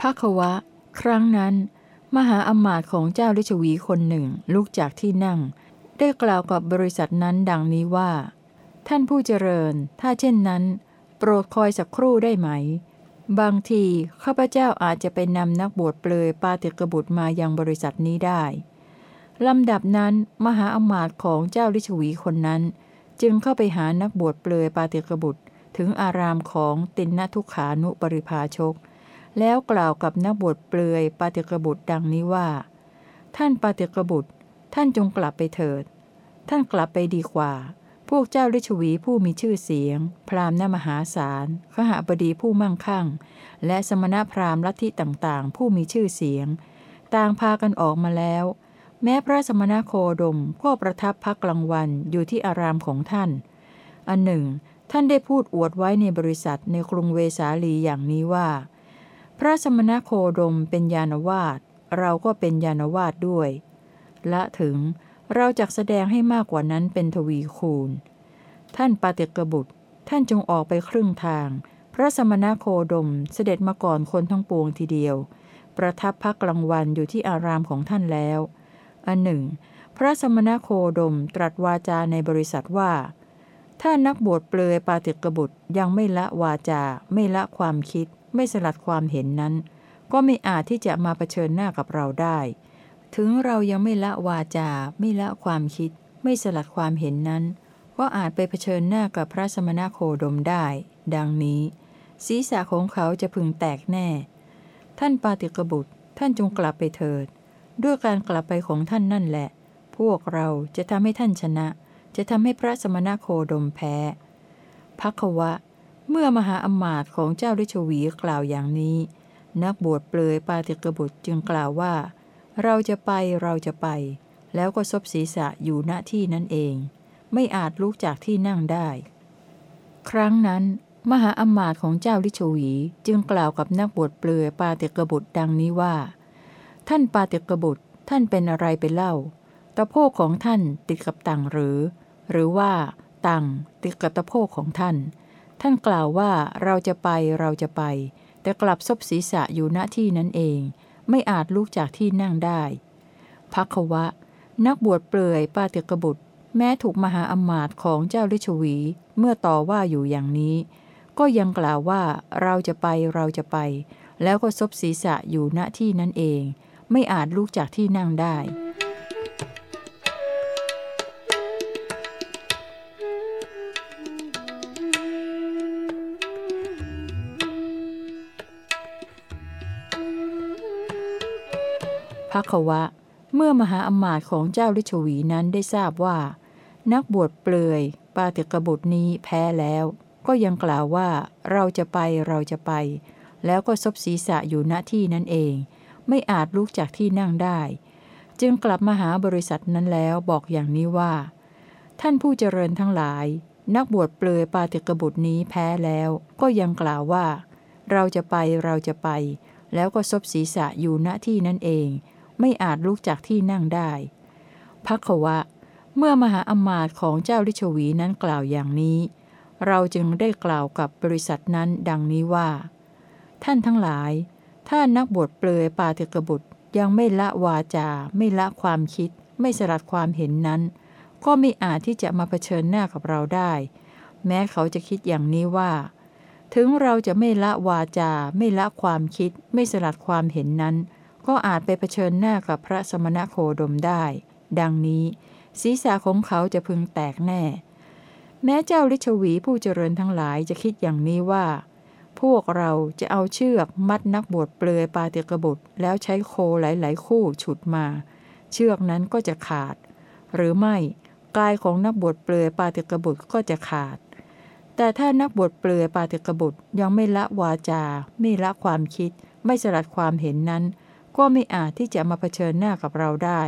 ภควะ ครั้งนั้น มหาอมาตย์ของเจ้าลิชวีคนหนึ่งลุกจากที่นั่ง ได้กล่าวกับบริษัทนั้นดังนี้ว่า ท่านผู้เจริญ ถ้าเช่นนั้น โปรดคอยสักครู่ได้ไหม บางทีข้าพเจ้าอาจจะไปนำนักบวชเปลยปาติกบุตรมายังบริษัทนี้ได้ลำดับนั้นมหาอมาตย์ของเจ้าลิชวีคนนั้น จึงเข้าไปหานักบวชเปลยปาติกบุตรถึงอารามของตินนทุขานุปริภาชก แล้วกล่าวกับนักบวชเปลยปาติกบุตรดังนี้ว่า ท่านปาติกบุตร ท่านจงกลับไปเถิด ท่านกลับไปดีกว่า พวกเจ้าลิชวีผู้มีชื่อเสียง พราหมณ์นมหาศาลขหบดีผู้มั่งคั่ง และสมณพราหมณ์ลัทธิต่างๆ ผู้มีชื่อเสียง ต่างพากันออกมาแล้ว แม้พระสมณโคดมก็ประทับพักกลางวันอยู่ที่อารามของท่าน อันหนึ่ง ท่านได้พูดอวดไว้ในบริษัทในกรุงเวสาลีอย่างนี้ว่า พระสมณโคดมเป็นยานวาดเราก็เป็นยานวาดด้วย ละถึงเราจะแสดงให้มากกว่านั้นเป็นทวีคูณ ท่านปาเตกบุตร ท่านจงออกไปครึ่งทาง พระสมณโคดมเสด็จมาก่อนคนทั้งปวงทีเดียว ประทับพักกลางวันอยู่ที่อารามของท่านแล้ว อันหนึ่ง พระสมณโคดมตรัสวาจาในบริษัทว่า ถ้านักบวชเปลือยปาติกบุตรยังไม่ละวาจาไม่ละความคิด ไม่สลัดความเห็นนั้น ก็ไม่อาจที่จะมาเผชิญหน้ากับเราได้ ถึงเรายังไม่ละวาจา ไม่ละความคิด ไม่สลัดความเห็นนั้น ก็อาจไปเผชิญหน้ากับพระสมณโคดมได้ ดังนี้ ศีรษะของเขาจะพึงแตกแน่ ท่านปาติกบุตร ท่านจงกลับไปเถิด ด้วยการกลับไปของท่านนั่นแหละ พวกเราจะทำให้ท่านชนะ จะทำให้พระสมณโคดมแพ้พักวะ เมื่อมหาอมาตย์ของเจ้าฤชวีกล่าวอย่างนี้ นักบวชเปลยปาติกบุตรจึงกล่าวว่า เราจะไปเราจะไป แล้วก็ซบศีรษะอยู่ณที่นั้นเอง ไม่อาจลุกจากที่นั่งได้ ครั้งนั้น มหาอมาตย์ของเจ้าลิชวีจึงกล่าวกับนักบวชเปลือยปาติกบุตรดังนี้ว่า ท่านปาติกบุตรท่านเป็นอะไรไปเล่าตะโพกของท่านติดกับตังหรือ หรือว่าตังติดกับตะโพกของท่าน ท่านกล่าวว่าเราจะไปเราจะไป แต่กลับซบศีรษะอยู่ณที่นั้นเอง ไม่อาจลุกจากที่นั่งได้พักวะ นักบวชเปลือยปาติกบุตร แม้ถูกมหาอมาตย์ของเจ้าลิชวี เมื่อต่อว่าอยู่อย่างนี้ ก็ยังกล่าวว่าเราจะไปเราจะไป แล้วก็ซบศีรษะอยู่ณที่นั้นเอง ไม่อาจลุกจากที่นั่งได้ พักวะ เมื่อมหาอมาตย์ของเจ้าลิชวีนั้นได้ทราบว่า นักบวชเปลือย ปาติกบุตรนี้แพ้แล้ว ก็ยังกล่าวว่าเราจะไปเราจะไป แล้วก็ซบศีรษะอยู่ณที่นั้นเอง ไม่อาจลุกจากที่นั่งได้ จึงกลับมาหาบริษัทนั้นแล้วบอกอย่างนี้ว่า ท่านผู้เจริญทั้งหลาย นักบวชเปลือยปาติกบุตรนี้แพ้แล้ว ก็ยังกล่าวว่า เราจะไปเราจะไปแล้วก็ซบศีรษะอยู่ณที่นั่นเอง ไม่อาจลุกจากที่นั่งได้พักวะ เมื่อมหาอมาตย์ของเจ้าลิชวีนั้นกล่าวอย่างนี้ เราจึงได้กล่าวกับบริษัทนั้นดังนี้ว่า ท่านทั้งหลาย ถ้านักบวชเปลือยปาติกบุตรยังไม่ละวาจา ไม่ละความคิด ไม่สลัดความเห็นนั้น ก็ไม่อาจที่จะมาเผชิญหน้ากับเราได้ แม้เขาจะคิดอย่างนี้ว่า ถึงเราจะไม่ละวาจา ไม่ละความคิด ไม่สลัดความเห็นนั้น ก็อาจไปเผชิญหน้ากับพระสมณโคดมได้ ดังนี้ ศีรษะของเขาจะพึงแตกแน่ แม้เจ้าลิชวีผู้เจริญทั้งหลายจะคิดอย่างนี้ว่า พวกเราจะเอาเชือกมัดนักบวชเปลือยปาติกบุตร แล้วใช้โคหลายๆคู่ฉุดมา เชือกนั้นก็จะขาด หรือไม่กายของนักบวชเปลือยปาติกบุตรก็จะขาด แต่ถ้านักบวชเปลือยปาติกบุตรยังไม่ละวาจา ไม่ละความคิด ไม่สลัดความเห็นนั้น ก็ไม่อาจที่จะมาเผชิญหน้ากับเราได้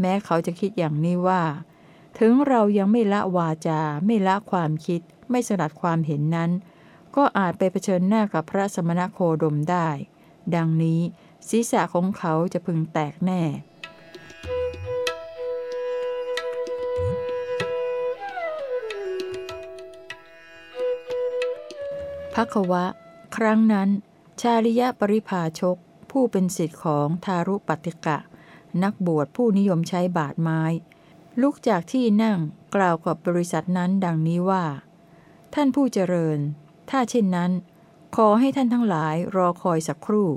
แม้เขาจะคิดอย่างนี้ว่า ถึงเรายังไม่ละวาจา ไม่ละความคิด ไม่สลัดความเห็นนั้น ก็อาจไปเผชิญหน้ากับพระสมณโคดมได้ ดังนี้ศีรษะของเขาจะพึงแตกแน่พักวะ ครั้งนั้น ชาลิยะปริภาชก ผู้เป็นสิทธิ์ของทารุปฏิกะ นักบวชผู้นิยมใช้บาดไม้ ลุกจากที่นั่งกล่าวกับบริษัทนั้นดังนี้ว่า ท่านผู้เจริญ ถ้าเช่นนั้น ขอให้ท่านทั้งหลายรอคอยสักครู่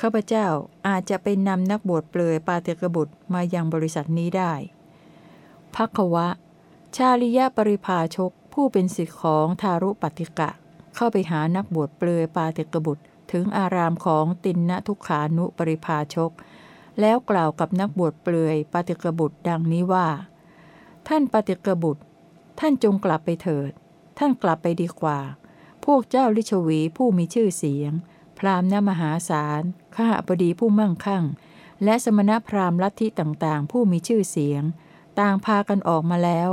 ข้าพเจ้าอาจจะไปนำนักบวชเปลือยปาเตกบุตรมายังบริษัทนี้ได้พักวะ ชาลิยะปริภาชกผู้เป็นสิทธิของทารุปฏิกะ เข้าไปหานักบวชเปลือยปาเตกบุตร ถึงอารามของตินนทุขานุปริภาชก แล้วกล่าวกับนักบวชเปลือยปาเตกบุตรดังนี้ว่า ท่านปาเตกบุตร ท่านจงกลับไปเถิด ท่านกลับไปดีกว่า พวกเจ้าลิชวีผู้มีชื่อเสียง พราหมณ์นมหาศาล ข้าบดีผู้มั่งคั่ง และสมณพราหมณ์ลัทธิต่างๆ ผู้มีชื่อเสียง ต่างพากันออกมาแล้ว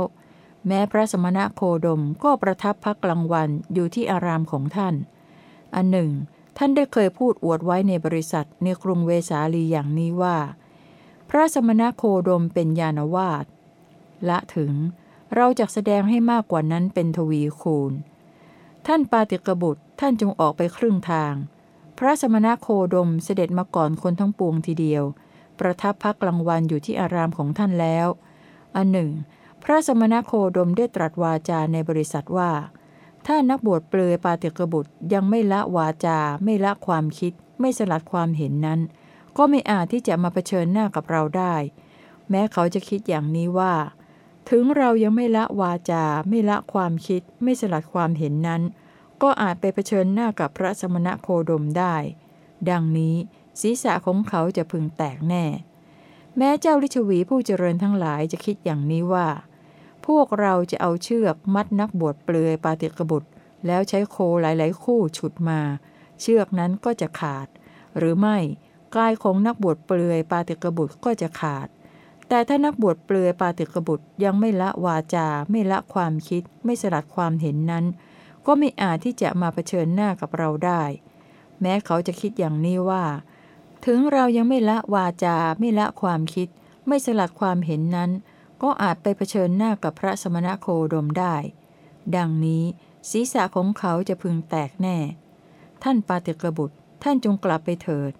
แม้พระสมณะโคดมก็ประทับพักกลางวันอยู่ที่อารามของท่านอันหนึ่ง ท่านได้เคยพูดอวดไว้ในบริษัทในกรุงเวสาลีอย่างนี้ว่า พระสมณโคดมเป็นยานวาดละถึงเราจะแสดงให้มากกว่านั้นเป็นทวีคูณ ท่านปาติกบุตรท่านจงออกไปครึ่งทาง พระสมณโคดมเสด็จมาก่อนคนทั้งปวงทีเดียว ประทับพักกลางวันอยู่ที่อารามของท่านแล้ว อันหนึ่ง พระสมณโคดมได้ตรัสวาจาในบริษัทว่า ถ้านักบวชเปลือยปาติกบุตรยังไม่ละวาจา ไม่ละความคิด ไม่สลัดความเห็นนั้น ก็ไม่อาจที่จะมาเผชิญหน้ากับเราได้ แม้เขาจะคิดอย่างนี้ว่า ถึงเรายังไม่ละวาจา ไม่ละความคิด ไม่สลัดความเห็นนั้น ก็อาจไปเผชิญหน้ากับพระสมณะโคดมได้ ดังนี้ศีรษะของเขาจะพึงแตกแน่ แม้เจ้าลิชวีผู้เจริญทั้งหลายจะคิดอย่างนี้ว่า พวกเราจะเอาเชือกมัดนักบวชเปลือยปาติกบุตร แล้วใช้โคหลาย ๆ คู่ฉุดมา เชือกนั้นก็จะขาด หรือไม่กายของนักบวชเปลือยปาติกบุตรก็จะขาด แต่ถ้านักบวชเปลือยปาติกบุตรยังไม่ละวาจา ไม่ละความคิด ไม่สลัดความเห็นนั้น ก็ไม่อาจที่จะมาเผชิญหน้ากับเราได้ แม้เขาจะคิดอย่างนี้ว่า ถึงเรายังไม่ละวาจา ไม่ละความคิด ไม่สลัดความเห็นนั้น ก็อาจไปเผชิญหน้ากับพระสมณโคดมได้ ดังนี้ศีรษะของเขาจะพึงแตกแน่ ท่านปาติกบุตร ท่านจงกลับไปเถิด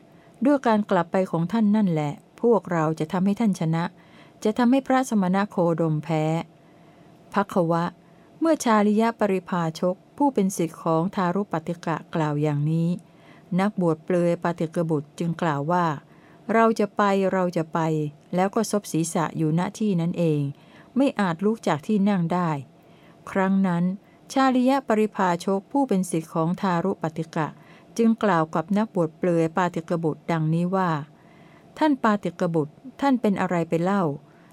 ด้วยการกลับไปของท่านนั่นแหละ พวกเราจะทำให้ท่านชนะ จะทำให้พระสมณโคดมแพ้พักวะ เมื่อชาลิยะปริภาชก ผู้เป็นสิทธิของทารุปฏิกะกล่าวอย่างนี้ นักบวชเปลือยปฏิกบุตรจึงกล่าวว่า เราจะไปเราจะไป แล้วก็ซบศีรษะอยู่ณที่นั้นเอง ไม่อาจลุกจากที่นั่งได้ ครั้งนั้น ชาลิยะปริภาชกผู้เป็นสิทธิของทารุปฏิกะ จึงกล่าวกับนักบวชเปลือยปาติกบุตรดังนี้ว่า ท่านปาติกบุตรท่านเป็นอะไรไปเล่า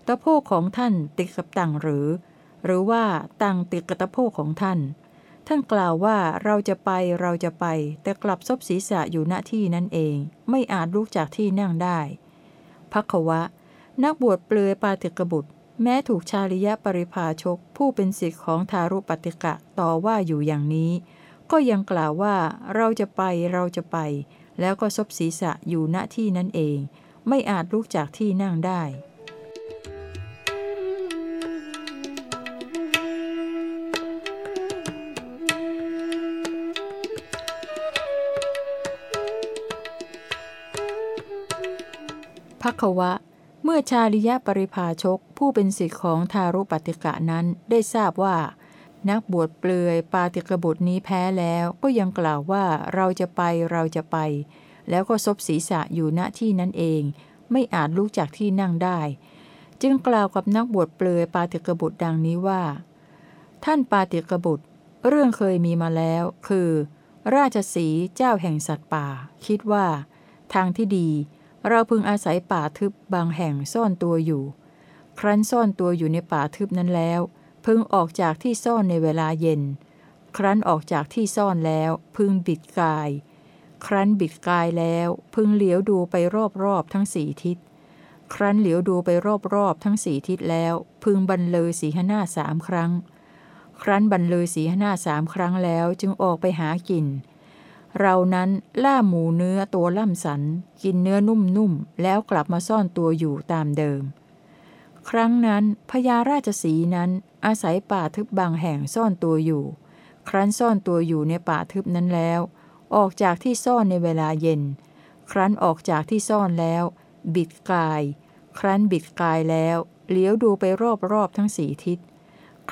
ตะโพกของท่านติดกับตังหรือ หรือว่าตังติดกับตะโพกของท่าน ท่านกล่าวว่าเราจะไปเราจะไป แต่กลับซบศีรษะอยู่ณที่นั่นเอง ไม่อาจลุกจากที่นั่งได้พักวะ นักบวชเปลือยปาติกบุตร แม้ถูกชาลิยะปริภาชก ผู้เป็นสิทธิของทารุปติกะต่อว่าอยู่อย่างนี้ ก็ยังกล่าวว่าเราจะไปเราจะไป แล้วก็ซบศีรษะอยู่ณที่นั่นเอง ไม่อาจลุกจากที่นั่งได้ พักวะ เมื่อชาลิยะปริภาชกผู้เป็นสิทธิของทารุปติกะนั้นได้ทราบว่า นักบวชเปลือยปาติกบุตรนี้แพ้แล้วก็ยังกล่าวว่าเราจะไปเราจะไป แล้วก็ซบศีรษะอยู่ณที่นั้นเอง ไม่อาจลุกจากที่นั่งได้ จึงกล่าวกับนักบวชเปลือยปาติกบุตรดังนี้ว่า ท่านปาติกบุตร เรื่องเคยมีมาแล้ว คือ ราชสีเจ้าแห่งสัตว์ป่า คิดว่า ทางที่ดี เราพึงอาศัยป่าทึบบางแห่งซ่อนตัวอยู่ ครั้นซ่อนตัวอยู่ในป่าทึบนั้นแล้ว พึงออกจากที่ซ่อนในเวลาเย็น ครั้นออกจากที่ซ่อนแล้ว พึงบิดกาย ครั้นบิดกายแล้ว พึงเหลียวดูไปรอบๆทั้งสี่ทิศ ครั้นเหลียวดูไปรอบๆทั้งสี่ทิศแล้ว พึงบรรเลยสีหน้าสามครั้ง ครั้นบรรเลยสีหน้าสามครั้งแล้วจึงออกไปหากิน เรานั้นล่าหมูเนื้อตัวล่ำสัน กินเนื้อนุ่มๆ แล้วกลับมาซ่อนตัวอยู่ตามเดิม ครั้งนั้นพญาราชสีนั้นอาศัยป่าทึบบางแห่งซ่อนตัวอยู่ ครั้นซ่อนตัวอยู่ในป่าทึบนั้นแล้ว ออกจากที่ซ่อนในเวลาเย็น ครั้นออกจากที่ซ่อนแล้ว บิดกาย ครั้นบิดกายแล้วเหลียวดูไปรอบๆทั้งสี่ทิศ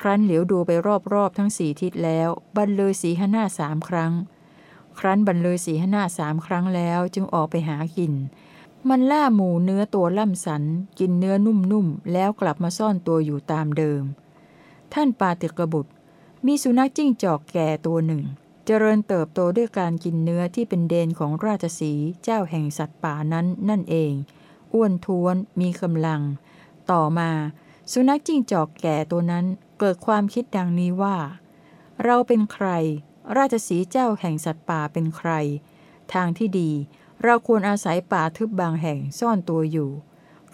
ครั้นเหลียวดูไปรอบๆทั้งสี่ทิศแล้ว บรรลือสีหน้าสามครั้ง ครั้นบรรลือสีหน้าสามครั้งแล้วจึงออกไปหากิน มันล่าหมูเนื้อตัวล่ำสัน กินเนื้อนุ่มๆ แล้วกลับมาซ่อนตัวอยู่ตามเดิม ท่านปาติกบุตร มีสุนัขจิ้งจอกแก่ตัวหนึ่ง เจริญเติบโตด้วยการกินเนื้อที่เป็นเดนของราชสีเจ้าแห่งสัตว์ป่านั้นนั่นเอง อ้วนท้วน มีกำลัง ต่อมา สุนัขจิ้งจอกแก่ตัวนั้นเกิดความคิดดังนี้ว่า เราเป็นใคร ราชสีเจ้าแห่งสัตว์ป่าเป็นใคร ทางที่ดี เราควรอาศัยป่าทึบบางแห่งซ่อนตัวอยู่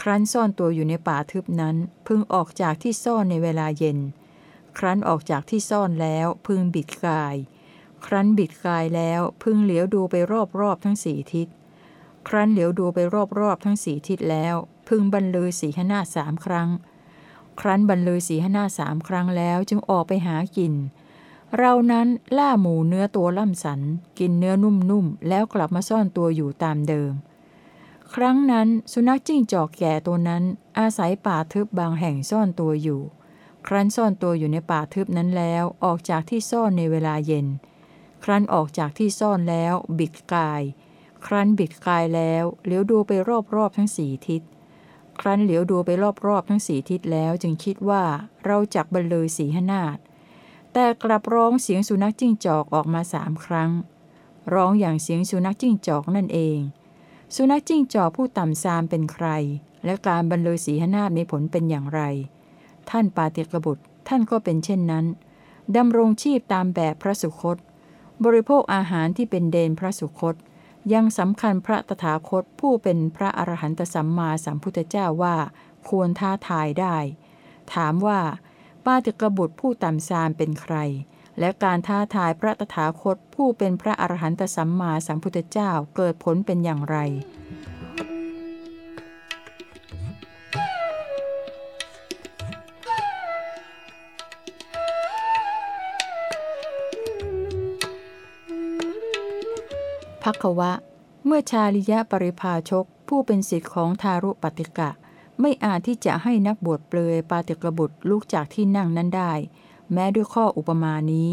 ครั้นซ่อนตัวอยู่ในป่าทึบนั้นพึงออกจากที่ซ่อนในเวลาเย็น ครั้นออกจากที่ซ่อนแล้วพึงบิดกาย ครั้นบิดกายแล้วพึงเหลียวดูไปรอบๆทั้งสี่ทิศ ครั้นเหลียวดูไปรอบๆทั้งสี่ทิศแล้ว พึงบรรลือสีหน้าสามครั้ง ครั้นบรรลือสีหน้าสามครั้งแล้วจึงออกไปหากิน เรานั้นล่าหมูเนื้อตัวล่ำสัน กินเนื้อนุ่มๆ แล้วกลับมาซ่อนตัวอยู่ตามเดิม ครั้งนั้นสุนัขจิ้งจอกแก่ตัวนั้น อาศัยป่าทึบบางแห่งซ่อนตัวอยู่ ครั้นซ่อนตัวอยู่ในป่าทึบนั้นแล้วออกจากที่ซ่อนในเวลาเย็น ครั้นออกจากที่ซ่อนแล้ว บิดกาย ครั้นบิดกายแล้วเหลียวดูไปรอบๆทั้งสี่ทิศ ครั้นเหลียวดูไปรอบๆทั้งสี่ทิศแล้วจึงคิดว่าเราจักบรรลือสีหนาฏ แต่กลับร้องเสียงสุนัขจิ้งจอกออกมาสามครั้ง ร้องอย่างเสียงสุนัขจิ้งจอกนั่นเอง สุนัขจิ้งจอกผู้ต่ำซามเป็นใคร และการบรรลือสีหนาฏมีผลเป็นอย่างไร ท่านปาติกบุตรท่านก็เป็นเช่นนั้นดำรงชีพตามแบบพระสุคต บริโภคอาหารที่เป็นเดนพระสุคต ยังสำคัญพระตถาคตผู้เป็นพระอรหันตสัมมาสัมพุทธเจ้าว่า ควรท้าทายได้ ถามว่า ปาติกบุตรผู้ต่ำซามเป็นใคร และการท้าทายพระตถาคตผู้เป็นพระอรหันตสัมมาสัมพุทธเจ้าเกิดผลเป็นอย่างไรพักวะ เมื่อชาลิยะปริภาชกผู้เป็นสิทธิ์ของทารุปฏิกะ ไม่อาจที่จะให้นักบวชเปลยปาติกบุตรลุกจากที่นั่งนั้นได้ แม้ด้วยข้ออุปมานี้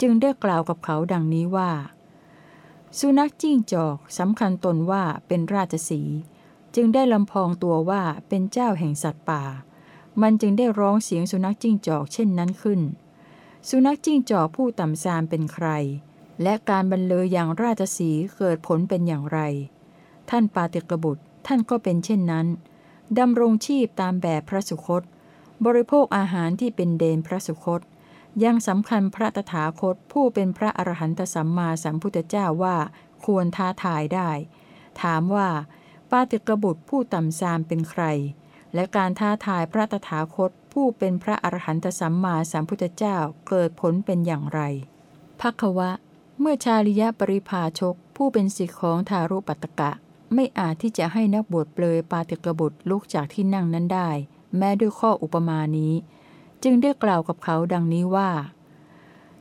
จึงได้กล่าวกับเขาดังนี้ว่า สุนัขจิ้งจอกสำคัญตนว่าเป็นราชสี จึงได้ลำพองตัวว่าเป็นเจ้าแห่งสัตว์ป่า มันจึงได้ร้องเสียงสุนัขจิ้งจอกเช่นนั้นขึ้น สุนัขจิ้งจอกผู้ต่ำซามเป็นใคร และการบรรเลออย่างราชสีเกิดผลเป็นอย่างไร ท่านปาติกบุตรท่านก็เป็นเช่นนั้น ดำรงชีพตามแบบพระสุคต บริโภคอาหารที่เป็นเดนพระสุคต ยังสำคัญพระตถาคตผู้เป็นพระอรหันตสัมมาสัมพุทธเจ้าว่าควรท้าทายได้ ถามว่าปาติกบุตรผู้ต่ำซามเป็นใคร และการท้าทายพระตถาคตผู้เป็นพระอรหันตสัมมาสัมพุทธเจ้าเกิดผลเป็นอย่างไรพักวะ เมื่อชาลิยะปริภาชกผู้เป็นสิทธิของทารุปัตตกะ ไม่อาจที่จะให้นักบวชเปลยปาติกบุตรลุกจากที่นั่งนั้นได้ แม้ด้วยข้ออุปมานี้ จึงได้กล่าวกับเขาดังนี้ว่า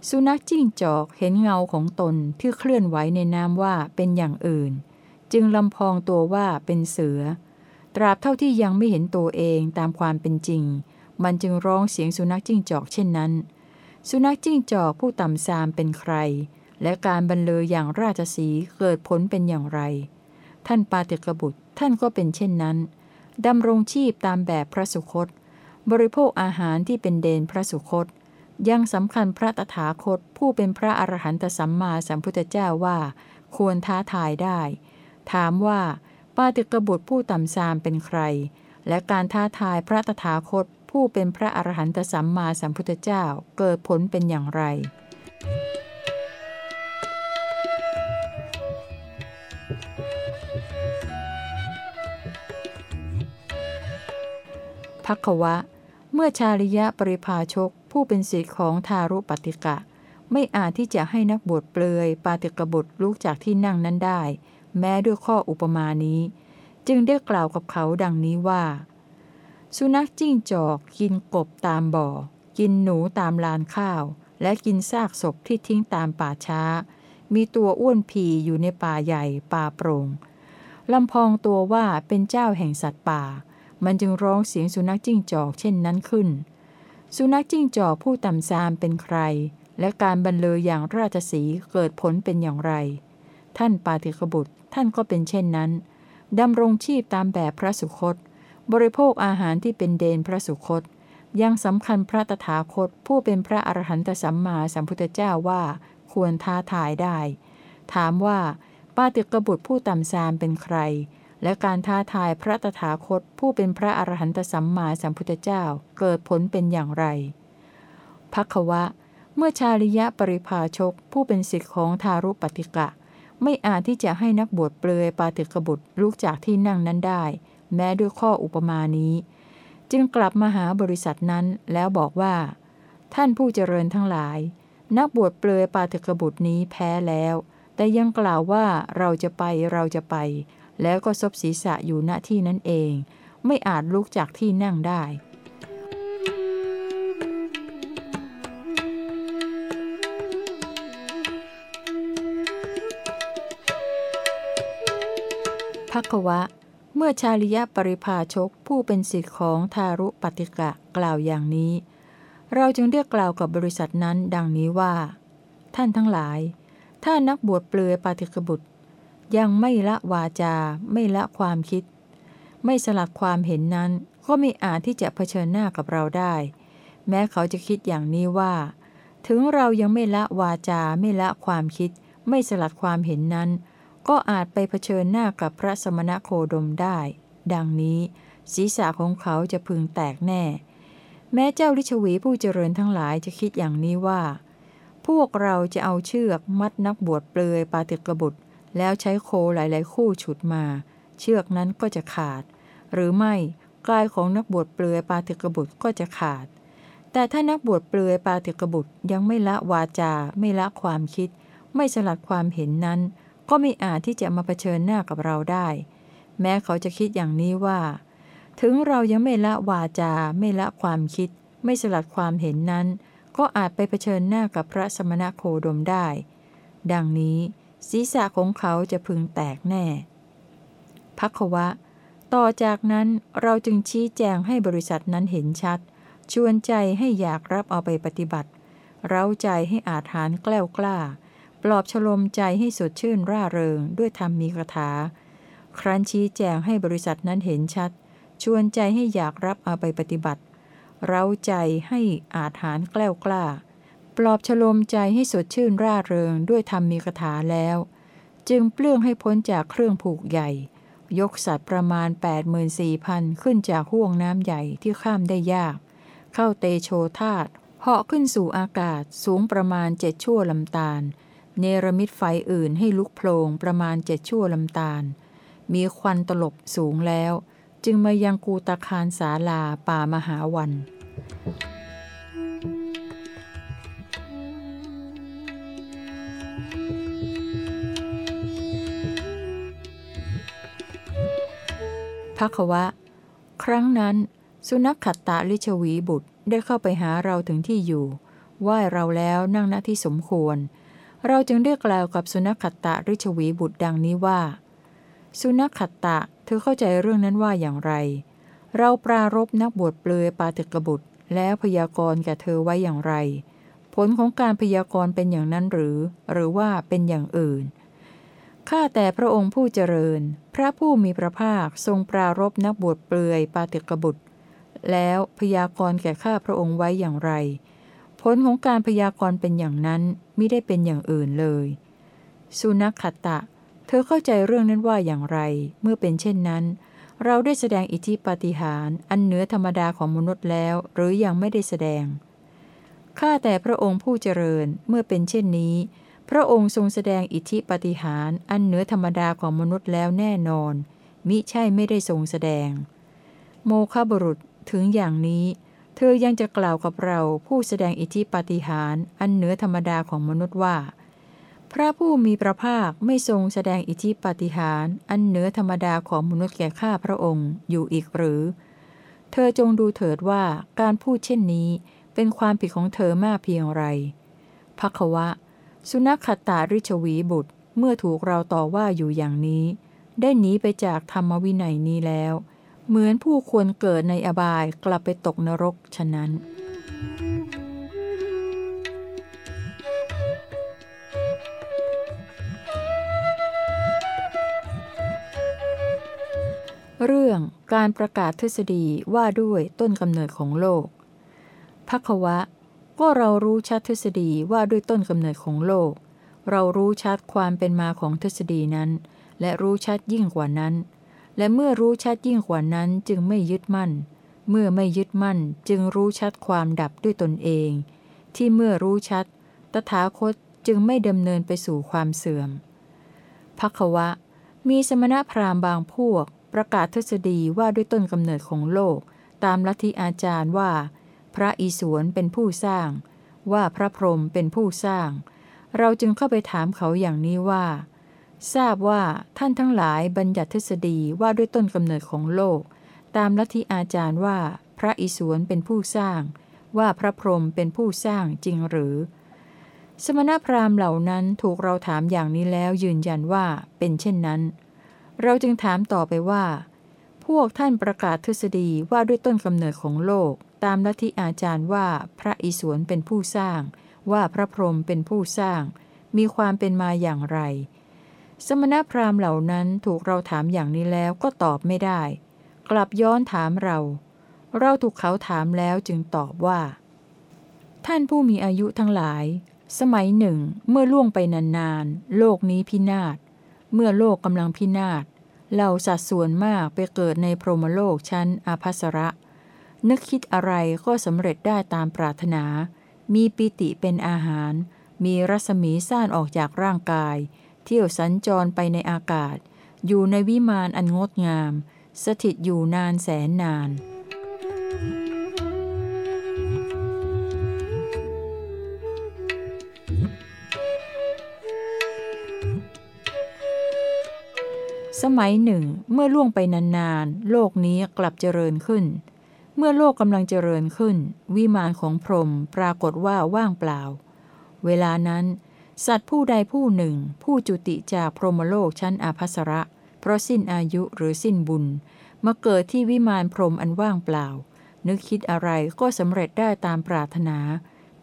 สุนัขจิ้งจอกเห็นเงาของตนที่เคลื่อนไหวในน้ำว่าเป็นอย่างอื่น จึงลำพองตัวว่าเป็นเสือ ตราบเท่าที่ยังไม่เห็นตัวเองตามความเป็นจริง มันจึงร้องเสียงสุนัขจิ้งจอกเช่นนั้น สุนัขจิ้งจอกผู้ต่ำซามเป็นใคร และการบรรเลออย่างราชสีเกิดผลเป็นอย่างไร ท่านปาติกบุตรท่านก็เป็นเช่นนั้นดำรงชีพตามแบบพระสุคต บริโภคอาหารที่เป็นเดนพระสุคต ยังสำคัญพระตถาคตผู้เป็นพระอรหันตสัมมาสัมพุทธเจ้าว่า ควรท้าทายได้ ถามว่าปาติกบุตรผู้ต่ำซามเป็นใคร และการท้าทายพระตถาคตผู้เป็นพระอรหันตสัมมาสัมพุทธเจ้าเกิดผลเป็นอย่างไร พักวะ เมื่อชาลิยะปริภาชกผู้เป็นศิษย์ของทารุปฏิกะ ไม่อาจที่จะให้นักบวชเปลือยปาติกบุตรลุกจากที่นั่งนั้นได้ แม้ด้วยข้ออุปมานี้ จึงได้กล่าวกับเขาดังนี้ว่า สุนัขจิ้งจอกกินกบตามบ่อ กินหนูตามลานข้าว และกินซากศพที่ทิ้งตามป่าช้า มีตัวอ้วนผีอยู่ในป่าใหญ่ป่าโปร่งลำพองตัวว่าเป็นเจ้าแห่งสัตว์ป่า มันจึงร้องเสียงสุนัขจิ้งจอกเช่นนั้นขึ้น สุนัขจิ้งจอกผู้ต่ำซามเป็นใคร และการบรรเลออย่างราชสีเกิดผลเป็นอย่างไร ท่านปาติกบุตรท่านก็เป็นเช่นนั้นดำรงชีพตามแบบพระสุคต บริโภคอาหารที่เป็นเดนพระสุคต ยังสำคัญพระตถาคตผู้เป็นพระอรหันตสัมมาสัมพุทธเจ้าว่าควรท้าทายได้ ถามว่าปาติกบุตรผู้ต่ำซามเป็นใคร และการท้าทายพระตถาคตผู้เป็นพระอรหันตสัมมาสัมพุทธเจ้าเกิดผลเป็นอย่างไรพักวะ เมื่อชาลิยะปริภาชกผู้เป็นสิทธิของทารุปฏิกะ ไม่อาจที่จะให้นักบวชเปลือยปาติกบุตรลุกจากที่นั่งนั้นได้ แม้ด้วยข้ออุปมานี้ จึงกลับมาหาบริษัทนั้นแล้วบอกว่า ท่านผู้เจริญทั้งหลาย นักบวชเปลือยปาติกบุตรนี้แพ้แล้ว แต่ยังกล่าวว่าเราจะไปเราจะไป แล้วก็ซบศีรษะอยู่ณที่นั้นเอง ไม่อาจลุกจากที่นั่งได้ พักวะ เมื่อชาลิยะปริภาชกผู้เป็นสิทธิของทารุปฏิกะกล่าวอย่างนี้ เราจึงเรียกกล่าวกับบริษัทนั้นดังนี้ว่า ท่านทั้งหลาย ถ้านักบวชเปลือยปาติกบุตร ยังไม่ละวาจา ไม่ละความคิด ไม่สลัดความเห็นนั้น ก็ไม่อาจที่จะเผชิญหน้ากับเราได้ แม้เขาจะคิดอย่างนี้ว่า ถึงเรายังไม่ละวาจา ไม่ละความคิด ไม่สลัดความเห็นนั้น ก็อาจไปเผชิญหน้ากับพระสมณโคดมได้ ดังนี้ ศีรษะของเขาจะพึงแตกแน่ แม้เจ้าลิชวีผู้เจริญทั้งหลายจะคิดอย่างนี้ว่า พวกเราจะเอาเชือกมัดนักบวชเปลือยปาติกบุตร แล้วใช้โคหลาย ๆ คู่ฉุดมา เชือกนั้นก็จะขาด หรือไม่กายของนักบวชเปลือยปาติกบุตรก็จะขาด แต่ถ้านักบวชเปลือยปาติกบุตรยังไม่ละวาจา ไม่ละความคิด ไม่สลัดความเห็นนั้น ก็ไม่อาจที่จะมาเผชิญหน้ากับเราได้ แม้เขาจะคิดอย่างนี้ว่า ถึงเรายังไม่ละวาจา ไม่ละความคิด ไม่สลัดความเห็นนั้น ก็อาจไปเผชิญหน้ากับพระสมณโคดมได้ ดังนี้ ศีรษะของเขาจะพึงแตกแน่พักวะ ต่อจากนั้นเราจึงชี้แจงให้บริษัทนั้นเห็นชัด ชวนใจให้อยากรับเอาไปปฏิบัติ เร้าใจให้อาถานแกล้วกล้า ปลอบฉลมใจให้สดชื่นร่าเริงด้วยธรรมมีคาถา ครั้นชี้แจงให้บริษัทนั้นเห็นชัด ชวนใจให้อยากรับเอาไปปฏิบัติ เร้าใจให้อาถานแกล้วกล้า ปลอบฉลมใจให้สดชื่นร่าเริงด้วยธรรมมีคาถาแล้ว จึงเปลื้องให้พ้นจากเครื่องผูกใหญ่ ยกสัตว์ประมาณ 84,000 ขึ้นจากห่วงน้ำใหญ่ที่ข้ามได้ยาก เข้าเตโชธาตเหาะขึ้นสู่อากาศสูงประมาณเจ็ดชั่วลำตาล เนรมิตไฟอื่นให้ลุกโพลงประมาณเจ็ดชั่วลำตาล มีควันตลบสูงแล้ว จึงมายังกูตาคารสาลาป่ามหาวัน พระควะ ครั้งนั้น สุนัขขัตตาลิชวีบุตรได้เข้าไปหาเราถึงที่อยู่ไหว้เราแล้วนั่งณที่สมควร เราจึงเรียกกล่าวกับสุนัขขัตตาริชวีบุตรดังนี้ว่า สุนัขขัตตะเธอเข้าใจเรื่องนั้นว่าอย่างไร เราปรารบนักบวชเปลือยปาติกบุตร แล้วพยากรณ์แก่เธอไว้อย่างไร ผลของการพยากรณ์เป็นอย่างนั้นหรือ หรือว่าเป็นอย่างอื่น ข้าแต่พระองค์ผู้เจริญ พระผู้มีพระภาคทรงปรารบนักบวชเปลือยปาติกบุตร แล้วพยากรณ์แก่ข้าพระองค์ไว้อย่างไร ผลของการพยากรณ์เป็นอย่างนั้นไม่ได้เป็นอย่างอื่นเลย สุนัขขตะ เธอเข้าใจเรื่องนั้นว่าอย่างไร เมื่อเป็นเช่นนั้น เราได้แสดงอิทธิปาฏิหาริย์อันเหนือธรรมดาของมนุษย์แล้ว หรือยังไม่ได้แสดงข้าแต่พระองค์ผู้เจริญเมื่อเป็นเช่นนี้ พระองค์ทรงแสดงอิทธิปฏิหารอันเหนือธรรมดาของมนุษย์แล้วแน่นอน มิใช่ไม่ได้ทรงแสดง โมฆะบุรุษถึงอย่างนี้ เธอยังจะกล่าวกับเราผู้แสดงอิทธิปฏิหารอันเหนือธรรมดาของมนุษย์ว่า พระผู้มีพระภาคไม่ทรงแสดงอิทธิปฏิหารอันเหนือธรรมดาของมนุษย์แก่ข้าพระองค์อยู่อีกหรือ เธอจงดูเถิดว่าการพูดเช่นนี้เป็นความผิดของเธอมากเพียงไรพักวะ สุนัขขตาริชวีบุตรเมื่อถูกเราต่อว่าอยู่อย่างนี้ ได้หนีไปจากธรรมวินัยนี้แล้ว เหมือนผู้ควรเกิดในอบายกลับไปตกนรกฉะนั้น เรื่องการประกาศทฤษฎีว่าด้วยต้นกำเนิดของโลกพักวะ ก็เรารู้ชัดทฤษฎีว่าด้วยต้นกำเนิดของโลก เรารู้ชัดความเป็นมาของทฤษฎีนั้น และรู้ชัดยิ่งกว่านั้น และเมื่อรู้ชัดยิ่งกว่านั้นจึงไม่ยึดมั่น เมื่อไม่ยึดมั่นจึงรู้ชัดความดับด้วยตนเอง ที่เมื่อรู้ชัด ตถาคตจึงไม่ดำเนินไปสู่ความเสื่อมพักวะ มีสมณพราหมณ์บางพวก ประกาศทฤษฎีว่าด้วยต้นกำเนิดของโลก ตามลัทธิอาจารย์ว่า พระอิศวรเป็นผู้สร้าง ว่าพระพรหมเป็นผู้สร้าง เราจึงเข้าไปถามเขาอย่างนี้ว่า ทราบว่าท่านทั้งหลายบัญญัติทฤษฎีว่าด้วยต้นกำเนิดของโลก ตามลัทธิอาจารย์ว่าพระอิศวรเป็นผู้สร้าง ว่าพระพรหมเป็นผู้สร้างจริงหรือ สมณพราหมณ์เหล่านั้นถูกเราถามอย่างนี้แล้วยืนยันว่าเป็นเช่นนั้น เราจึงถามต่อไปว่า พวกท่านประกาศทฤษฎีว่าด้วยต้นกำเนิดของโลก ตามลัทธิอาจารย์ว่าพระอิศวรเป็นผู้สร้าง ว่าพระพรหมเป็นผู้สร้าง มีความเป็นมาอย่างไร สมณพราหมณ์เหล่านั้นถูกเราถามอย่างนี้แล้วก็ตอบไม่ได้ กลับย้อนถามเรา เราถูกเขาถามแล้วจึงตอบว่า ท่านผู้มีอายุทั้งหลาย สมัยหนึ่ง เมื่อล่วงไปนานๆ โลกนี้พินาศ เมื่อโลกกำลังพินาศเหล่าสัตว์ส่วนมากไปเกิดในพรหมโลกชั้นอาภัสระ นึกคิดอะไรก็สำเร็จได้ตามปรารถนา มีปิติเป็นอาหาร มีรัศมีซ่านออกจากร่างกาย เที่ยวสัญจรไปในอากาศ อยู่ในวิมานอันงดงาม สถิตอยู่นานแสนนาน สมัยหนึ่ง เมื่อล่วงไปนานๆ โลกนี้กลับเจริญขึ้น เมื่อโลกกำลังเจริญขึ้น วิมานของพรหมปรากฏว่าว่างเปล่า เวลานั้น สัตว์ผู้ใดผู้หนึ่ง ผู้จุติจากพรหมโลกชั้นอาภัสระ เพราะสิ้นอายุหรือสิ้นบุญ มาเกิดที่วิมานพรหมอันว่างเปล่า นึกคิดอะไรก็สำเร็จได้ตามปรารถนา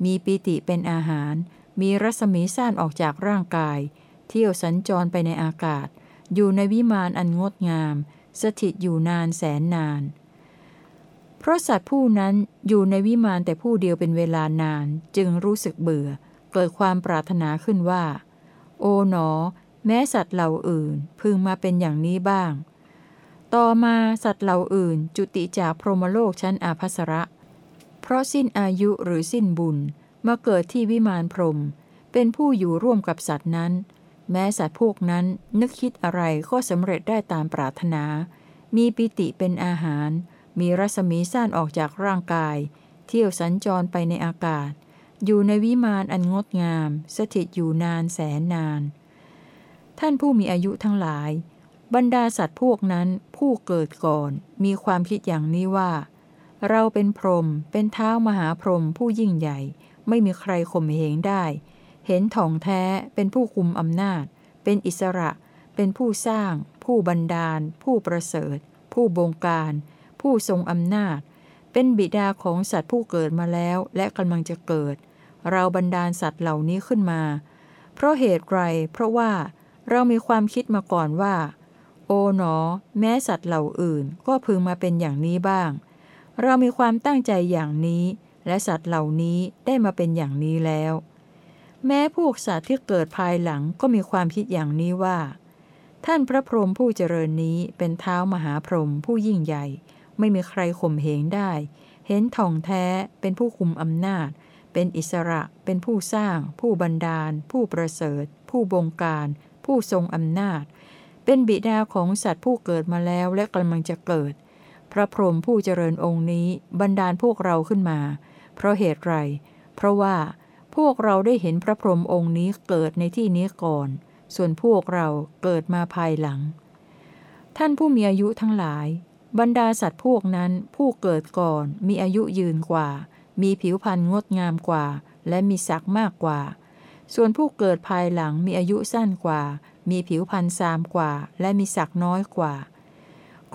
มีปิติเป็นอาหาร มีรัศมีซ่านออกจากร่างกาย เที่ยวสัญจรไปในอากาศ อยู่ในวิมานอันงดงาม สถิตอยู่นานแสนนาน เพราะสัตว์ผู้นั้นอยู่ในวิมานแต่ผู้เดียวเป็นเวลานานจึงรู้สึกเบื่อ เกิดความปรารถนาขึ้นว่า โอ๋หนอ แม้สัตว์เหล่าอื่นพึงมาเป็นอย่างนี้บ้าง ต่อมาสัตว์เหล่าอื่น จุติจากพรหมโลกชั้นอาภัสระ เพราะสิ้นอายุหรือสิ้นบุญมาเกิดที่วิมานพรหมเป็นผู้อยู่ร่วมกับสัตว์นั้น แม้สัตว์พวกนั้นนึกคิดอะไรก็สำเร็จได้ตามปรารถนา มีปิติเป็นอาหาร มีรัศมีซ่านออกจากร่างกาย เที่ยวสัญจรไปในอากาศ อยู่ในวิมานอันงดงาม สถิตอยู่นานแสนนาน ท่านผู้มีอายุทั้งหลาย บรรดาสัตว์พวกนั้นผู้เกิดก่อน มีความคิดอย่างนี้ว่า เราเป็นพรหมเป็นเท้ามหาพรหมผู้ยิ่งใหญ่ ไม่มีใครข่มเหงได้ เห็นถ่องแท้เป็นผู้คุมอำนาจ เป็นอิสระ เป็นผู้สร้าง ผู้บันดาล ผู้ประเสริฐ ผู้บงการ ผู้ทรงอำนาจ เป็นบิดาของสัตว์ผู้เกิดมาแล้วและกำลังจะเกิด เราบันดาลสัตว์เหล่านี้ขึ้นมา เพราะเหตุไร เพราะว่าเรามีความคิดมาก่อนว่า โอ๋หนอ แม้สัตว์เหล่าอื่นก็พึงมาเป็นอย่างนี้บ้าง เรามีความตั้งใจอย่างนี้ และสัตว์เหล่านี้ได้มาเป็นอย่างนี้แล้ว แม้พวกสัตว์ที่เกิดภายหลังก็มีความคิดอย่างนี้ว่า ท่านพระพรหมผู้เจริญนี้เป็นเท้ามหาพรหมผู้ยิ่งใหญ่ ไม่มีใครข่มเหงได้ เห็นท่องแท้เป็นผู้คุมอำนาจ เป็นอิสระ เป็นผู้สร้าง ผู้บันดาล ผู้ประเสริฐ ผู้บงการ ผู้ทรงอำนาจ เป็นบิดาของสัตว์ผู้เกิดมาแล้วและกำลังจะเกิด พระพรหมผู้เจริญองค์นี้บันดาลพวกเราขึ้นมา เพราะเหตุไร เพราะว่าพวกเราได้เห็นพระพรหมองค์นี้เกิดในที่นี้ก่อน ส่วนพวกเราเกิดมาภายหลัง ท่านผู้มีอายุทั้งหลาย บรรดาสัตว์พวกนั้นผู้เกิดก่อน มีอายุยืนกว่า มีผิวพรรณงดงามกว่า และมีศักดิ์มากกว่า ส่วนผู้เกิดภายหลังมีอายุสั้นกว่า มีผิวพรรณซามกว่า และมีศักดิ์น้อยกว่า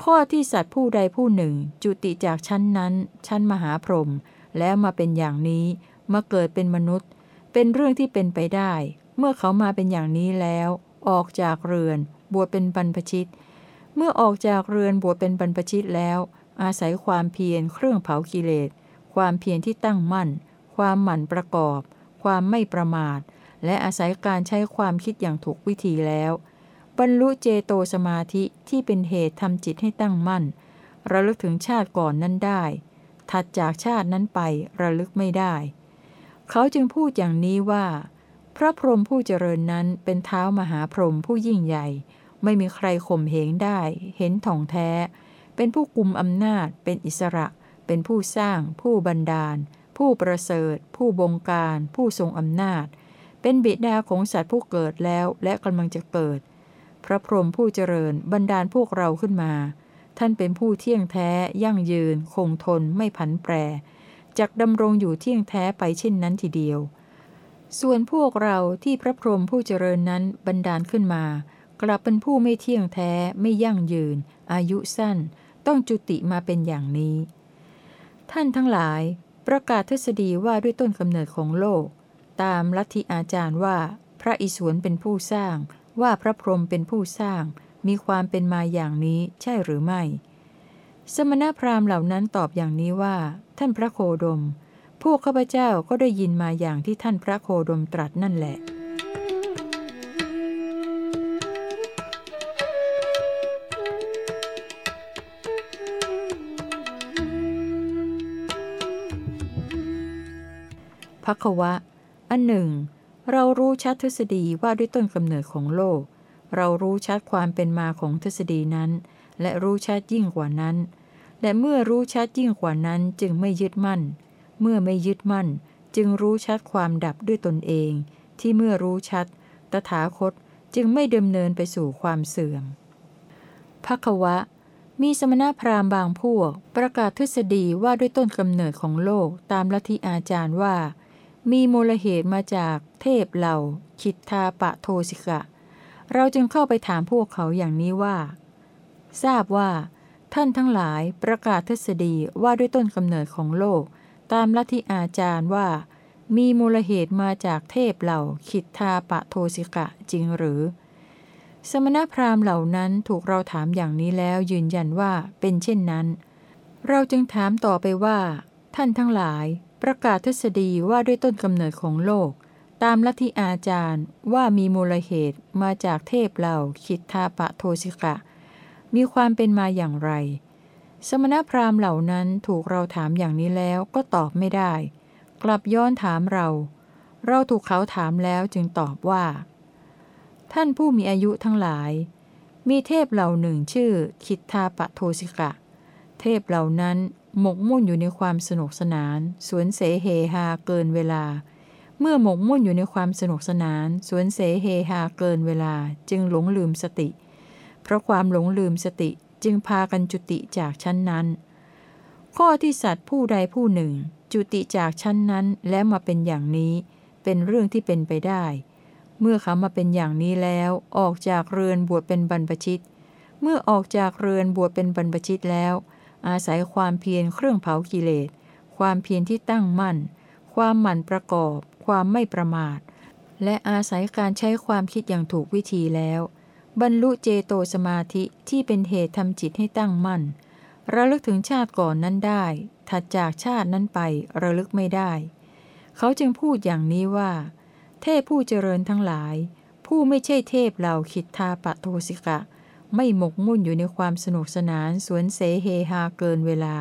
ข้อที่สัตว์ผู้ใดผู้หนึ่ง จุติจากชั้นนั้น ชั้นมหาพรหมแล้วมาเป็นอย่างนี้ มาเกิดเป็นมนุษย์ เป็นเรื่องที่เป็นไปได้ เมื่อเขามาเป็นอย่างนี้แล้ว ออกจากเรือน บวชเป็นบรรพชิต เมื่อออกจากเรือนบวชเป็นบรรพชิตแล้ว อาศัยความเพียรเครื่องเผากิเลส ความเพียรที่ตั้งมั่น ความหมั่นประกอบ ความไม่ประมาท และอาศัยการใช้ความคิดอย่างถูกวิธีแล้ว บรรลุเจโตสมาธิที่เป็นเหตุทำจิตให้ตั้งมั่น ระลึกถึงชาติก่อนนั้นได้ ถัดจากชาตินั้นไประลึกไม่ได้ เขาจึงพูดอย่างนี้ว่า พระพรหมผู้เจริญนั้นเป็นเท้ามหาพรหมผู้ยิ่งใหญ่ ไม่มีใครข่มเหงได้ เห็นถ่องแท้ เป็นผู้กุมอำนาจ เป็นอิสระ เป็นผู้สร้าง ผู้บันดาล ผู้ประเสริฐ ผู้บงการ ผู้ทรงอำนาจ เป็นบิดาของสัตว์ผู้เกิดแล้วและกำลังจะเกิด พระพรหมผู้เจริญบันดาลพวกเราขึ้นมา ท่านเป็นผู้เที่ยงแท้ ยั่งยืน คงทน ไม่ผันแปรจักดำรงอยู่เที่ยงแท้ไปเช่นนั้นทีเดียว ส่วนพวกเราที่พระพรหมผู้เจริญนั้นบันดาลขึ้นมา กลับเป็นผู้ไม่เที่ยงแท้ไม่ยั่งยืน อายุสั้น ต้องจุติมาเป็นอย่างนี้ ท่านทั้งหลาย ประกาศทฤษฎีว่าด้วยต้นกำเนิดของโลก ตามลัทธิอาจารย์ว่า พระอิศวรเป็นผู้สร้าง ว่าพระพรหมเป็นผู้สร้าง มีความเป็นมาอย่างนี้ใช่หรือไม่ สมณพราหมณ์เหล่านั้นตอบอย่างนี้ว่า ท่านพระโคดม พวกข้าพเจ้าก็ได้ยินมาอย่างที่ท่านพระโคดมตรัสนั่นแหละ พักวะ อันหนึ่ง เรารู้ชัดทฤษฎีว่าด้วยต้นกำเนิดของโลก เรารู้ชัดความเป็นมาของทฤษฎีนั้น และรู้ชัดยิ่งกว่านั้น และเมื่อรู้ชัดยิ่งกว่านั้นจึงไม่ยึดมั่น เมื่อไม่ยึดมั่น จึงรู้ชัดความดับด้วยตนเอง ที่เมื่อรู้ชัด ตถาคตจึงไม่ดำเนินไปสู่ความเสื่อมพักวะมีสมณพราหมณ์บางพวก ประกาศทฤษฎีว่าด้วยต้นกำเนิดของโลกตามลัทธิอาจารย์ว่า มีมูลเหตุมาจากเทพเหล่าคิดทาปะโทสิกะ เราจึงเข้าไปถามพวกเขาอย่างนี้ว่า ทราบว่า ท่านทั้งหลายประกาศทฤษฎีว่าด้วยต้นกำเนิดของโลก ตามลัทธิอาจารย์ว่า มีมูลเหตุมาจากเทพเหล่าขิดทาปะโทสิกะจริงหรือ สมณพราหมณ์เหล่านั้นถูกเราถามอย่างนี้แล้วยืนยันว่าเป็นเช่นนั้น เราจึงถามต่อไปว่า ท่านทั้งหลาย ประกาศทฤษฎีว่าด้วยต้นกำเนิดของโลก ตามลัทธิอาจารย์ว่ามีมูลเหตุมาจากเทพเหล่าขิดทาปะโทสิกะ มีความเป็นมาอย่างไร สมณพราหมณ์เหล่านั้นถูกเราถามอย่างนี้แล้วก็ตอบไม่ได้ กลับย้อนถามเรา เราถูกเขาถามแล้วจึงตอบว่า ท่านผู้มีอายุทั้งหลาย มีเทพเหล่าหนึ่งชื่อคิทธาปะโทสิกะ เทพเหล่านั้น หมกมุ่นอยู่ในความสนุกสนาน สวนเสเฮฮาเกินเวลา เมื่อหมกมุ่นอยู่ในความสนุกสนาน สวนเสเฮฮาเกินเวลา จึงหลงลืมสติ เพราะความหลงลืมสติจึงพากันจุติจากชั้นนั้น ข้อที่สัตว์ผู้ใดผู้หนึ่ง จุติจากชั้นนั้นแล้วมาเป็นอย่างนี้ เป็นเรื่องที่เป็นไปได้ เมื่อเขามาเป็นอย่างนี้แล้วออกจากเรือนบวชเป็นบรรพชิต เมื่อออกจากเรือนบวชเป็นบรรพชิตแล้ว อาศัยความเพียรเครื่องเผากิเลส ความเพียรที่ตั้งมั่น ความหมั่นประกอบ ความไม่ประมาท และอาศัยการใช้ความคิดอย่างถูกวิธีแล้ว บรรลุเจโตสมาธิที่เป็นเหตุทำจิตให้ตั้งมั่น ระลึกถึงชาติก่อนนั้นได้ ถัดจากชาตินั้นไประลึกไม่ได้ เขาจึงพูดอย่างนี้ว่า เทพผู้เจริญทั้งหลาย ผู้ไม่ใช่เทพเหล่าคิดทาปะโทสิกะ ไม่หมกมุ่นอยู่ในความสนุกสนานสวนเสเฮฮาเกินเวลา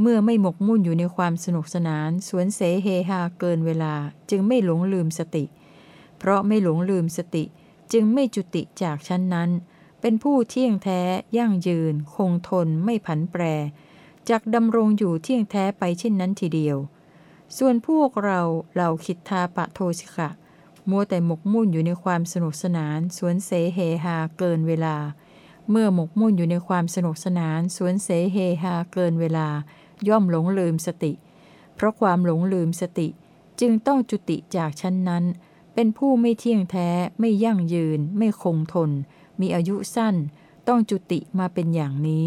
เมื่อไม่หมกมุ่นอยู่ในความสนุกสนานสวนเสเฮฮาเกินเวลา จึงไม่หลงลืมสติ เพราะไม่หลงลืมสติ จึงไม่จุติจากชั้นนั้น เป็นผู้เที่ยงแท้ยั่งยืน คงทนไม่ผันแปรจากดำรงอยู่เที่ยงแท้ไปเช่นนั้นทีเดียว ส่วนพวกเราเหล่าคิดทาปะโทสิกะมัวแต่หมกมุ่นอยู่ในความสนุกสนาน สวนเสเฮฮาเกินเวลา เมื่อหมกมุ่นอยู่ในความสนุกสนานสวนเสเฮฮาเกินเวลา ย่อมหลงลืมสติ เพราะความหลงลืมสติ จึงต้องจุติจากชั้นนั้น เป็นผู้ไม่เที่ยงแท้ไม่ยั่งยืน ไม่คงทน มีอายุสั้น ต้องจุติมาเป็นอย่างนี้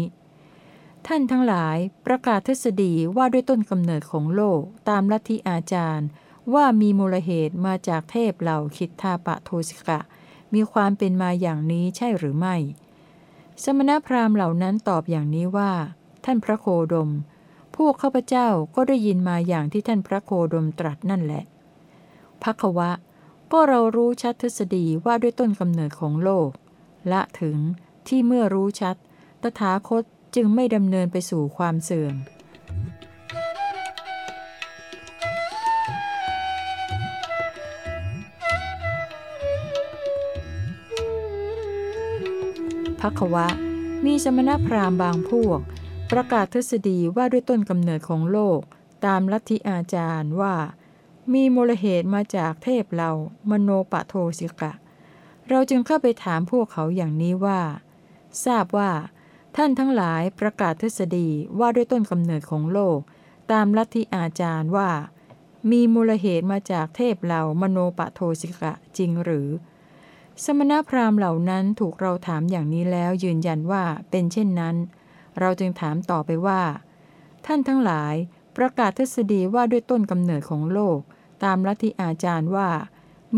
ท่านทั้งหลายประกาศทฤษฎีว่าด้วยต้นกำเนิดของโลกตามลัทธิอาจารย์ ว่ามีมูลเหตุมาจากเทพเหล่าคิดทาปะโทสิกะ มีความเป็นมาอย่างนี้ใช่หรือไม่ สมณพราหมณ์เหล่านั้นตอบอย่างนี้ว่า ท่านพระโคดม พวกข้าพเจ้าก็ได้ยินมาอย่างที่ท่านพระโคดมตรัสนั่นแหละพักวะ ก็เรารู้ชัดทฤษฎีว่าด้วยต้นกำเนิดของโลก ละถึงที่เมื่อรู้ชัด ตถาคตจึงไม่ดำเนินไปสู่ความเสื่อม พักวะ มีสมณพราหมณ์บางพวก ประกาศทฤษฎีว่าด้วยต้นกำเนิดของโลก ตามลัทธิอาจารย์ว่า มีมูลเหตุมาจากเทพเรา มโนปะโทสิกะ เราจึงเข้าไปถามพวกเขาอย่างนี้ว่า ทราบว่า ท่านทั้งหลายประกาศทฤษฎีว่าด้วยต้นกำเนิดของโลก ตามลัทธิอาจารย์ว่า มีมูลเหตุมาจากเทพเหล่ามโนปะโทสิกะจริงหรือ สมณพราหมณ์เหล่านั้นถูกเราถามอย่างนี้แล้วยืนยันว่าเป็นเช่นนั้น เราจึงถามต่อไปว่า ท่านทั้งหลายประกาศทฤษฎีว่าด้วยต้นกำเนิดของโลก ตามลัทธิอาจารย์ว่า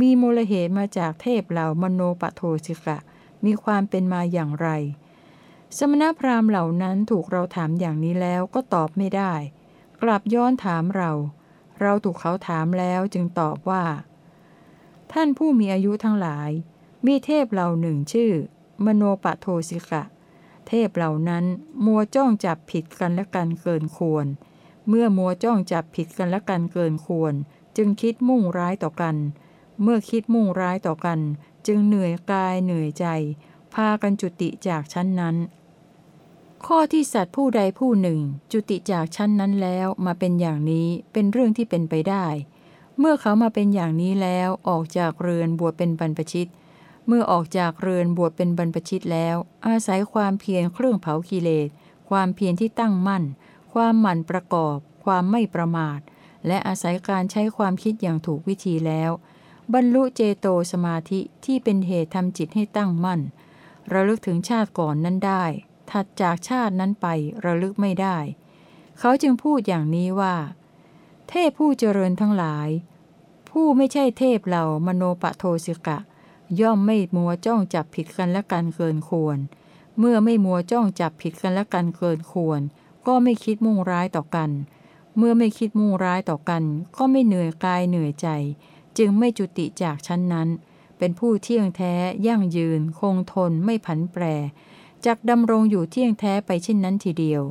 มีมูลเหตุมาจากเทพเหล่ามโนปโทสิกะ มีความเป็นมาอย่างไร สมณพราหมณ์เหล่านั้นถูกเราถามอย่างนี้แล้วก็ตอบไม่ได้ กลับย้อนถามเรา เราถูกเขาถามแล้วจึงตอบว่า ท่านผู้มีอายุทั้งหลาย มีเทพเหล่าหนึ่งชื่อ มโนปโทสิกะ เทพเหล่านั้นมัวจ้องจับผิดกันและกันเกินควร เมื่อมัวจ้องจับผิดกันและกันเกินควร จึงคิดมุ่งร้ายต่อกัน เมื่อคิดมุ่งร้ายต่อกัน จึงเหนื่อยกายเหนื่อยใจ พากันจุติจากชั้นนั้น ข้อที่สัตว์ผู้ใดผู้หนึ่ง จุติจากชั้นนั้นแล้วมาเป็นอย่างนี้เป็นเรื่องที่เป็นไปได้ เมื่อเขามาเป็นอย่างนี้แล้วออกจากเรือนบวชเป็นบรรพชิต เมื่อออกจากเรือนบวชเป็นบรรพชิตแล้ว อาศัยความเพียรเครื่องเผากิเลส ความเพียรที่ตั้งมั่น ความหมั่นประกอบ ความไม่ประมาท และอาศัยการใช้ความคิดอย่างถูกวิธีแล้ว บรรลุเจโตสมาธิที่เป็นเหตุทำจิตให้ตั้งมั่น ระลึกถึงชาติก่อนนั้นได้ ถัดจากชาตินั้นไประลึกไม่ได้ เขาจึงพูดอย่างนี้ว่า เทพผู้เจริญทั้งหลาย ผู้ไม่ใช่เทพเหล่ามโนปโทสิกะ ย่อมไม่มัวจ้องจับผิดกันและกันเกินควร เมื่อไม่มัวจ้องจับผิดกันและกันเกินควร ก็ไม่คิดมุ่งร้ายต่อกัน เมื่อไม่คิดมุ่งร้ายต่อกัน ก็ไม่เหนื่อยกายเหนื่อยใจ จึงไม่จุติจากชั้นนั้น เป็นผู้เที่ยงแท้ ยั่งยืน คงทนไม่ผันแปรจากดำรงอยู่เที่ยงแท้ไปเช่นนั้นทีเดียว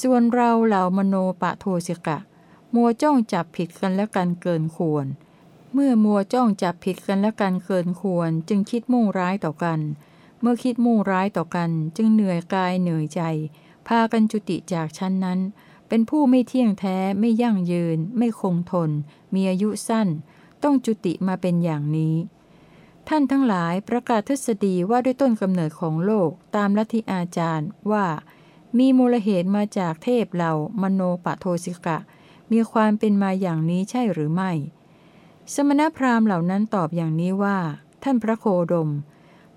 ส่วนเราเหล่ามโนปะโทสิกะ มัวจ้องจับผิดกันและกันเกินควร เมื่อมัวจ้องจับผิดกันและกันเกินควรจึงคิดมุ่งร้ายต่อกัน เมื่อคิดมุ่งร้ายต่อกัน จึงเหนื่อยกายเหนื่อยใจ พากันจุติจากชั้นนั้น เป็นผู้ไม่เที่ยงแท้ไม่ยั่งยืน ไม่คงทน มีอายุสั้น ต้องจุติมาเป็นอย่างนี้ ท่านทั้งหลายประกาศทฤษฎีว่าด้วยต้นกำเนิดของโลกตามลัทธิอาจารย์ว่า มีมูลเหตุมาจากเทพเหล่ามโนปโทสิกะ มีความเป็นมาอย่างนี้ใช่หรือไม่ สมณพราหมณ์เหล่านั้นตอบอย่างนี้ว่า ท่านพระโคดม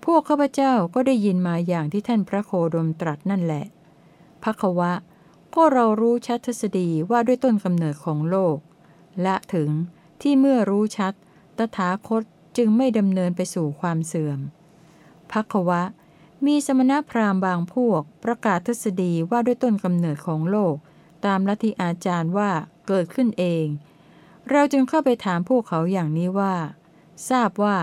พวกข้าพเจ้าก็ได้ยินมาอย่างที่ท่านพระโคดมตรัสนั่นแหละพักวะ ก็เรารู้ชัดทฤษฎีว่าด้วยต้นกำเนิดของโลก และถึงที่เมื่อรู้ชัด ตถาคตจึงไม่ดำเนินไปสู่ความเสื่อมพักวะ มีสมณพราหมณ์บางพวก ประกาศทฤษฎีว่าด้วยต้นกำเนิดของโลก ตามลัทธิอาจารย์ว่าเกิดขึ้นเอง เราจึงเข้าไปถามพวกเขาอย่างนี้ว่า ทราบว่า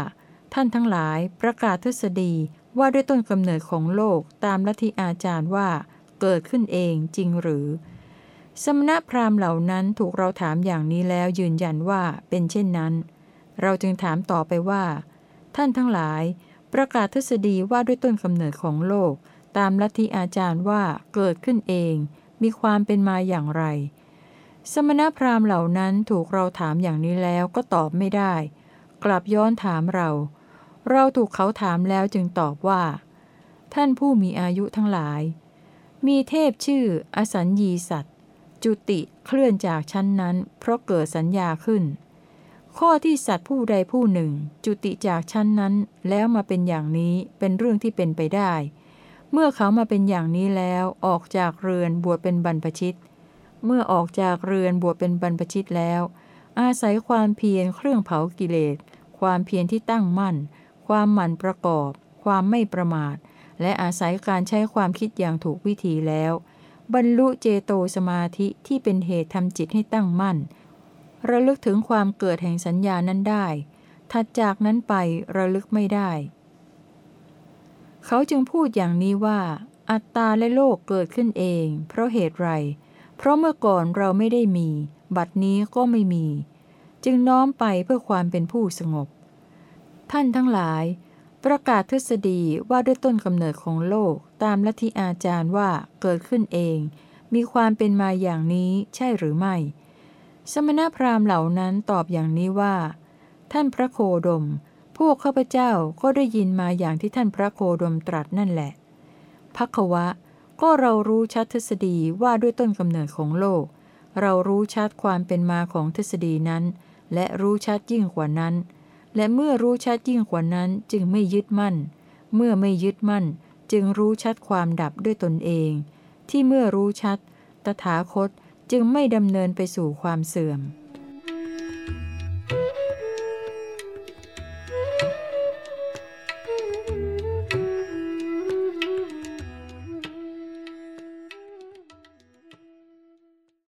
ท่านทั้งหลายประกาศทฤษฎีว่าด้วยต้นกำเนิดของโลกตามลัทธิอาจารย์ว่าเกิดขึ้นเองจริงหรือ สมณพราหมณ์เหล่านั้นถูกเราถามอย่างนี้แล้วยืนยันว่าเป็นเช่นนั้น เราจึงถามต่อไปว่า ท่านทั้งหลาย ประกาศทฤษฎีว่าด้วยต้นกำเนิดของโลก ตามลัทธิอาจารย์ว่าเกิดขึ้นเอง มีความเป็นมาอย่างไร สมณพราหมณ์เหล่านั้นถูกเราถามอย่างนี้แล้วก็ตอบไม่ได้ กลับย้อนถามเรา เราถูกเขาถามแล้วจึงตอบว่า ท่านผู้มีอายุทั้งหลาย มีเทพชื่อ อสัญญีสัตว์จุติเคลื่อนจากชั้นนั้น เพราะเกิดสัญญาขึ้น ข้อที่สัตว์ผู้ใดผู้หนึ่ง จุติจากชั้นนั้นแล้วมาเป็นอย่างนี้เป็นเรื่องที่เป็นไปได้ เมื่อเขามาเป็นอย่างนี้แล้วออกจากเรือนบวชเป็นบรรพชิต เมื่อออกจากเรือนบวชเป็นบรรพชิตแล้ว อาศัยความเพียรเครื่องเผากิเลส ความเพียรที่ตั้งมั่น ความหมั่นประกอบ ความไม่ประมาท และอาศัยการใช้ความคิดอย่างถูกวิธีแล้ว บรรลุเจโตสมาธิที่เป็นเหตุทำจิตให้ตั้งมั่น ระลึกถึงความเกิดแห่งสัญญานั้นได้ ถัดจากนั้นไประลึกไม่ได้ เขาจึงพูดอย่างนี้ว่าอัตตาและโลกเกิดขึ้นเอง เพราะเหตุไร เพราะเมื่อก่อนเราไม่ได้มี บัดนี้ก็ไม่มี จึงน้อมไปเพื่อความเป็นผู้สงบ ท่านทั้งหลาย ประกาศทฤษฎีว่าด้วยต้นกำเนิดของโลกตามลัทธิอาจารย์ว่าเกิดขึ้นเอง มีความเป็นมาอย่างนี้ใช่หรือไม่ สมณพราหมณ์เหล่านั้นตอบอย่างนี้ว่า ท่านพระโคดม พวกข้าพเจ้าก็ได้ยินมาอย่างที่ท่านพระโคดมตรัสนั่นแหละพักวะ ก็เรารู้ชัดทฤษฎีว่าด้วยต้นกำเนิดของโลก เรารู้ชัดความเป็นมาของทฤษฎีนั้น และรู้ชัดยิ่งกว่านั้น และเมื่อรู้ชัดยิ่งกว่านั้นจึงไม่ยึดมั่น เมื่อไม่ยึดมั่น จึงรู้ชัดความดับด้วยตนเอง ที่เมื่อรู้ชัด ตถาคตจึงไม่ดำเนินไปสู่ความเสื่อม